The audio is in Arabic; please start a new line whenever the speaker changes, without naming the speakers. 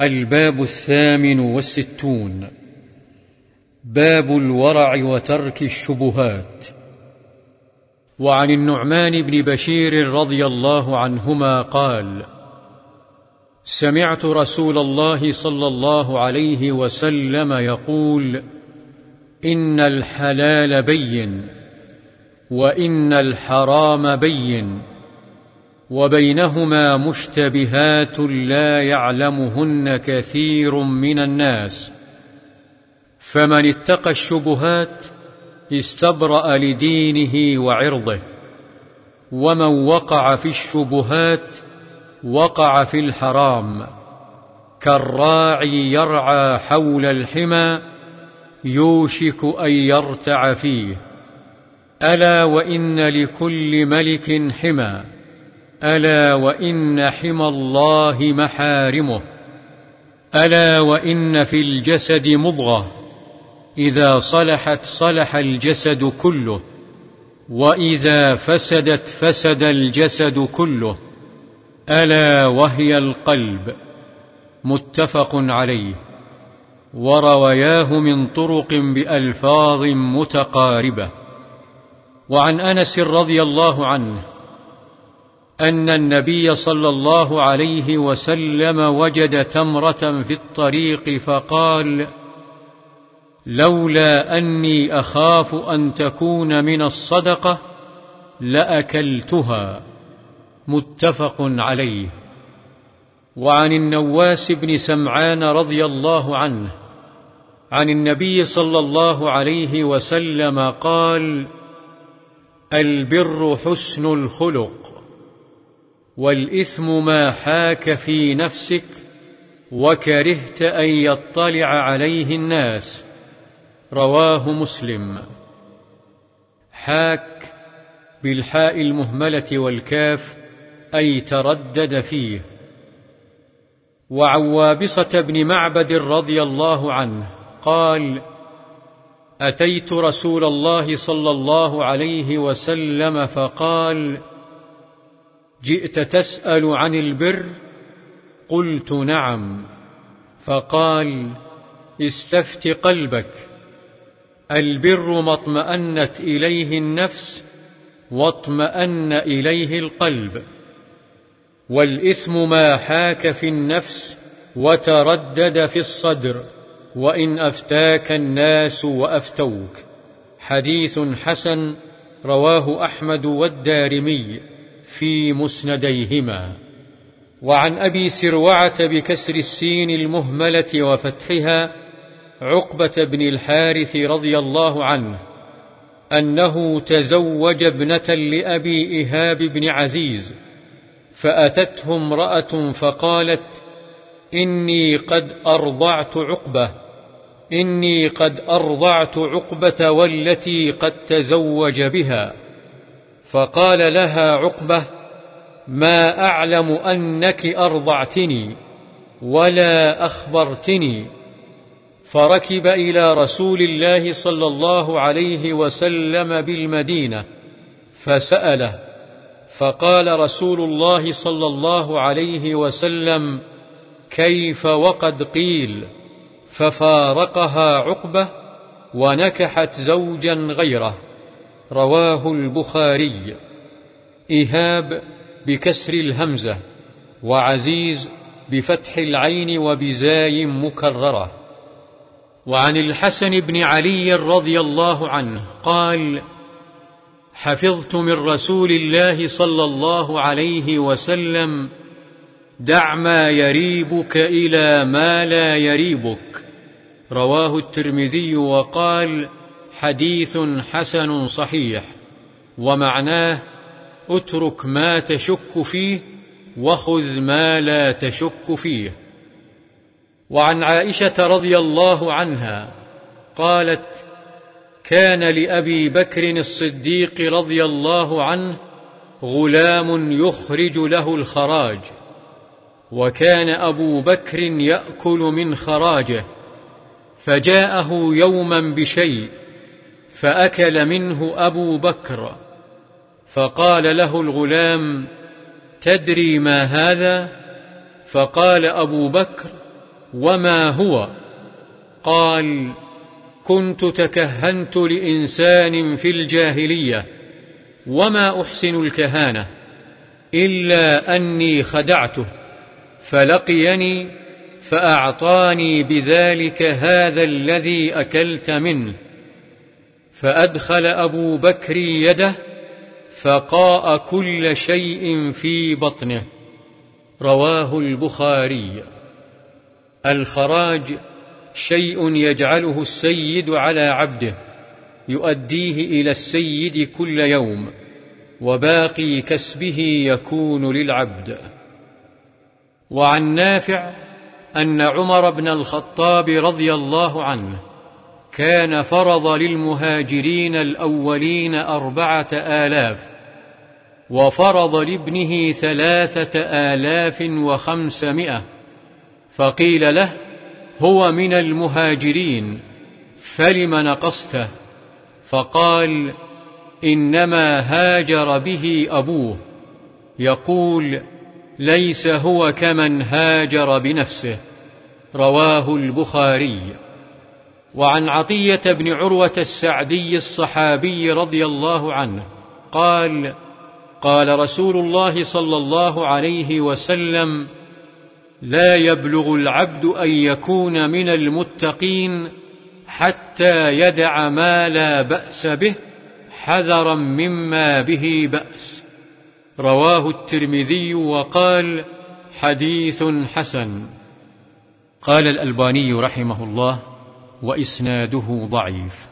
الباب الثامن والستون. باب الورع وترك الشبهات. وعن النعمان بن بشير رضي الله عنهما قال سمعت رسول الله صلى الله عليه وسلم يقول إن الحلال بين وإن الحرام بين. وبينهما مشتبهات لا يعلمهن كثير من الناس. فمن اتقى الشبهات استبرأ لدينه وعرضه ومن وقع في الشبهات وقع في الحرام. كالراعي يرعى حول الحمى يوشك أن يرتع فيه. ألا وإن لكل ملك حمى. ألا وإن حمى الله محارمه. ألا وإن في الجسد مضغة. إذا صلحت صلح الجسد كله. وإذا فسدت فسد الجسد كله. ألا وهي القلب. متفق عليه. ورواياه من طرق بألفاظ متقاربة. وعن أنس رضي الله عنه أن النبي صلى الله عليه وسلم وجد تمرة في الطريق فقال لولا أني أخاف أن تكون من الصدقة لأكلتها. متفق عليه. وعن النواس بن سمعان رضي الله عنه عن النبي صلى الله عليه وسلم قال البر حسن الخلق. والإثم ما حاك في نفسك وكرهت أن يطلع عليه الناس. رواه مسلم. حاك بالحاء المهملة والكاف أي تردد فيه. وعن وابصة بن معبد رضي الله عنه قال أتيت رسول الله صلى الله عليه وسلم فقال جئت تسأل عن البر؟ قلت نعم. فقال استفت قلبك. البر ما اطمأنت إليه النفس واطمأن إليه القلب. والإثم ما حاك في النفس وتردد في الصدر وإن أفتاك الناس وأفتوك. حديث حسن رواه أحمد والدارمي. في مسنديهما. وعن أبي سروعة بكسر السين المهملة وفتحها عقبة بن الحارث رضي الله عنه أنه تزوج ابنة لأبي إيهاب بن عزيز فأتته امرأة فقالت إني قد أرضعت عقبة إني قد أرضعت عقبة والتي قد تزوج بها. فقال لها عقبة ما أعلم أنك أرضعتني ولا أخبرتني. فركب إلى رسول الله صلى الله عليه وسلم بالمدينة فسأله فقال رسول الله صلى الله عليه وسلم كيف وقد قيل؟ ففارقها عقبة ونكحت زوجا غيره. رواه البخاري. إيهاب بكسر الهمزة وعزيز بفتح العين وبزاي مكررة. وعن الحسن بن علي رضي الله عنه قال حفظت من رسول الله صلى الله عليه وسلم دع ما يريبك إلى ما لا يريبك رواه الترمذي وقال حديث حسن صحيح ومعناه اترك ما تشك فيه وخذ ما لا تشك فيه. وعن عائشة رضي الله عنها قالت كان لأبي بكر الصديق رضي الله عنه غلام يخرج له الخراج وكان أبو بكر يأكل من خراجه فجاءه يوما بشيء فأكل منه أبو بكر فقال له الغلام تدري ما هذا؟ فقال أبو بكر وما هو؟ قال كنت تكهنت لإنسان في الجاهلية وما أحسن الكهانة إلا أني خدعته فلقيني فأعطاني بذلك هذا الذي أكلت منه. فأدخل أبو بكر يده فقاء كل شيء في بطنه. رواه البخاري. الخراج شيء يجعله السيد على عبده يؤديه إلى السيد كل يوم وباقي كسبه يكون للعبد. وعن نافع أن عمر بن الخطاب رضي الله عنه كان فرض للمهاجرين الأولين أربعة آلاف وفرض لابنه ثلاثة آلاف وخمسمائة. فقيل له هو من المهاجرين فلم نقصته؟ فقال إنما هاجر به أبوه. يقول ليس هو كمن هاجر بنفسه. رواه البخاري. وعن عطية بن عروة السعدي الصحابي رضي الله عنه قال قال رسول الله صلى الله عليه وسلم لا يبلغ العبد أن يكون من المتقين حتى يدع ما لا بأس به حذرا مما به بأس. رواه الترمذي وقال حديث حسن. قال الألباني رحمه الله وإسناده ضعيف.